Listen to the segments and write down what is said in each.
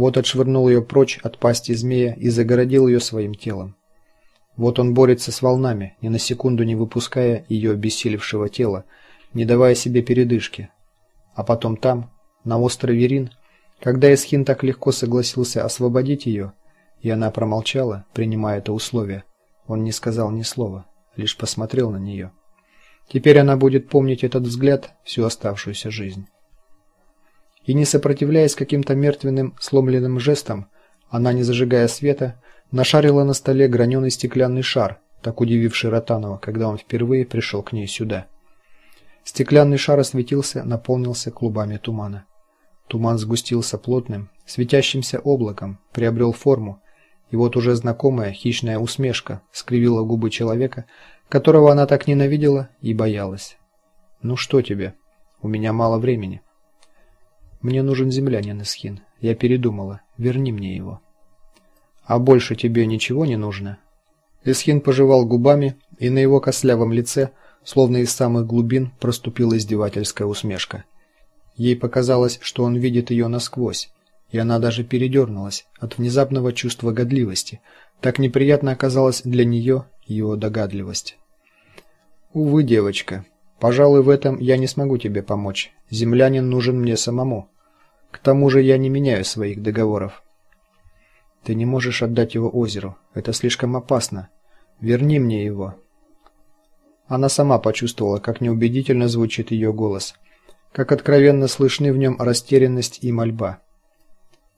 Вот отшвырнул ее прочь от пасти змея и загородил ее своим телом. Вот он борется с волнами, ни на секунду не выпуская ее обессилевшего тела, не давая себе передышки. А потом там, на острове Рин, когда Эсхин так легко согласился освободить ее, и она промолчала, принимая это условие, он не сказал ни слова, лишь посмотрел на нее. Теперь она будет помнить этот взгляд всю оставшуюся жизнь. И не сопротивляясь каким-то мертвенным, сломленным жестам, она, не зажигая света, нашарила на столе граненый стеклянный шар, так удививший Ротанова, когда он впервые пришел к ней сюда. Стеклянный шар осветился, наполнился клубами тумана. Туман сгустился плотным, светящимся облаком, приобрел форму, и вот уже знакомая хищная усмешка скривила губы человека, которого она так ненавидела и боялась. Ну что тебе? У меня мало времени. Мне нужен землянин Исхин. Я передумала. Верни мне его. А больше тебе ничего не нужно? Исхин пожевал губами, и на его костлявом лице, словно из самых глубин, проступила издевательская усмешка. Ей показалось, что он видит ее насквозь, и она даже передернулась от внезапного чувства годливости. Так неприятно оказалась для нее его догадливость. Увы, девочка, пожалуй, в этом я не смогу тебе помочь. Землянин нужен мне самому. К тому же я не меняю своих договоров. Ты не можешь отдать его озеру. Это слишком опасно. Верни мне его. Она сама почувствовала, как неубедительно звучит ее голос, как откровенно слышны в нем растерянность и мольба.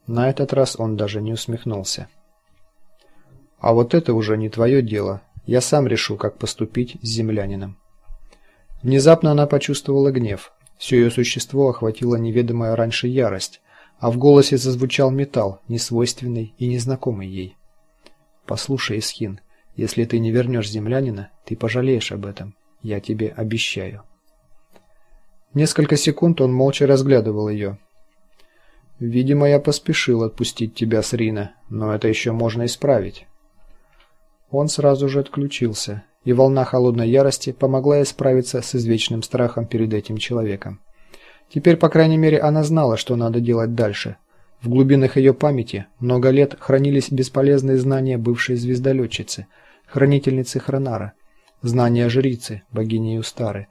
На этот раз он даже не усмехнулся. А вот это уже не твое дело. Я сам решу, как поступить с землянином. Внезапно она почувствовала гнев. Все ее существо охватила неведомая раньше ярость, а в голосе зазвучал металл, несвойственный и незнакомый ей. Послушай, Исхин, если ты не вернешь землянина, ты пожалеешь об этом. Я тебе обещаю. Несколько секунд он молча разглядывал ее. Видимо, я поспешил отпустить тебя с Рина, но это еще можно исправить. Он сразу же отключился и волна холодной ярости помогла справиться с извечным страхом перед этим человеком. Теперь, по крайней мере, она знала, что надо делать дальше. В глубинах ее памяти много лет хранились бесполезные знания бывшей звездолетчицы, хранительницы Хронара, знания жрицы, богини Юстары.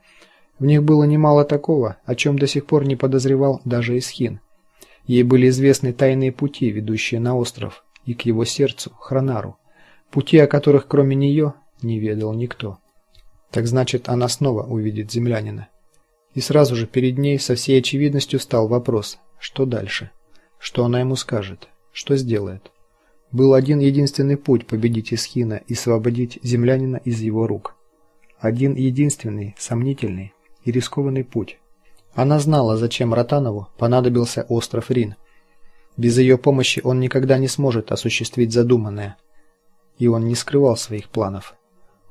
В них было немало такого, о чем до сих пор не подозревал даже Исхин. Ей были известны тайные пути, ведущие на остров и к его сердцу, Хронару, пути, о которых кроме нее не ведал никто. Так значит, она снова увидит землянина. И сразу же перед ней со всей очевидностью стал вопрос: что дальше? Что она ему скажет? Что сделает? Был один единственный путь победить Исхина и освободить землянина из его рук. Один единственный, сомнительный и рискованный путь. Она знала, зачем Ротанову понадобился остров Рин. Без ее помощи он никогда не сможет осуществить задуманное. И он не скрывал своих планов.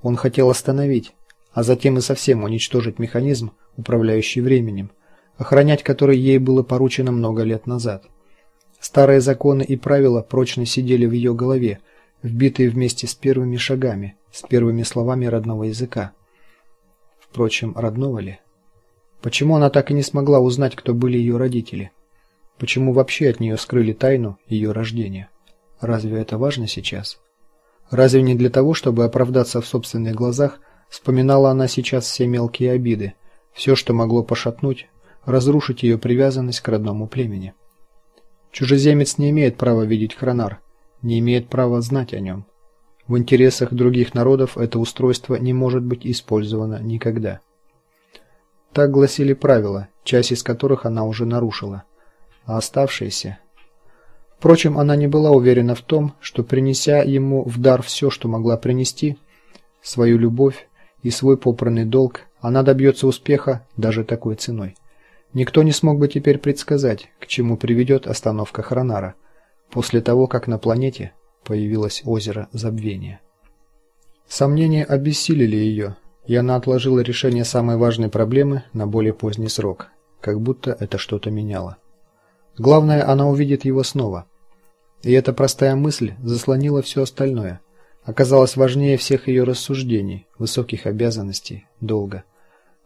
Он хотел остановить, а затем и совсем уничтожить механизм, управляющий временем, охранять который ей было поручено много лет назад. Старые законы и правила прочно сидели в ее голове, вбитые вместе с первыми шагами, с первыми словами родного языка. Впрочем, родного ли? Почему она так и не смогла узнать, кто были ее родители? Почему вообще от нее скрыли тайну ее рождения? Разве это важно сейчас? Разве не для того, чтобы оправдаться в собственных глазах, вспоминала она сейчас все мелкие обиды, все, что могло пошатнуть, разрушить ее привязанность к родному племени. Чужеземец не имеет права видеть Хронар, не имеет права знать о нем. В интересах других народов это устройство не может быть использовано никогда. Так гласили правила, часть из которых она уже нарушила, а оставшиеся Впрочем, она не была уверена в том, что принеся ему в дар все, что могла принести, свою любовь и свой попранный долг, она добьется успеха даже такой ценой. Никто не смог бы теперь предсказать, к чему приведет остановка Хронара после того, как на планете появилось озеро Забвения. Сомнения обессилили ее, и она отложила решение самой важной проблемы на более поздний срок, как будто это что-то меняло. Главное, она увидит его снова. И эта простая мысль заслонила все остальное, оказалась важнее всех ее рассуждений, высоких обязанностей, долга.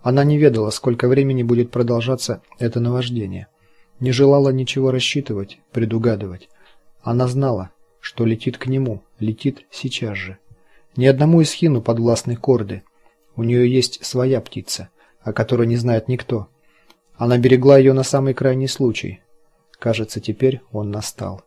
Она не ведала, сколько времени будет продолжаться это наваждение, не желала ничего рассчитывать, предугадывать, Она знала, что летит к нему, летит сейчас же. Ни одному из хину подвластны корды. У нее есть своя птица, о которой не знает никто. Она берегла ее на самый крайний случай. Кажется, теперь он настал.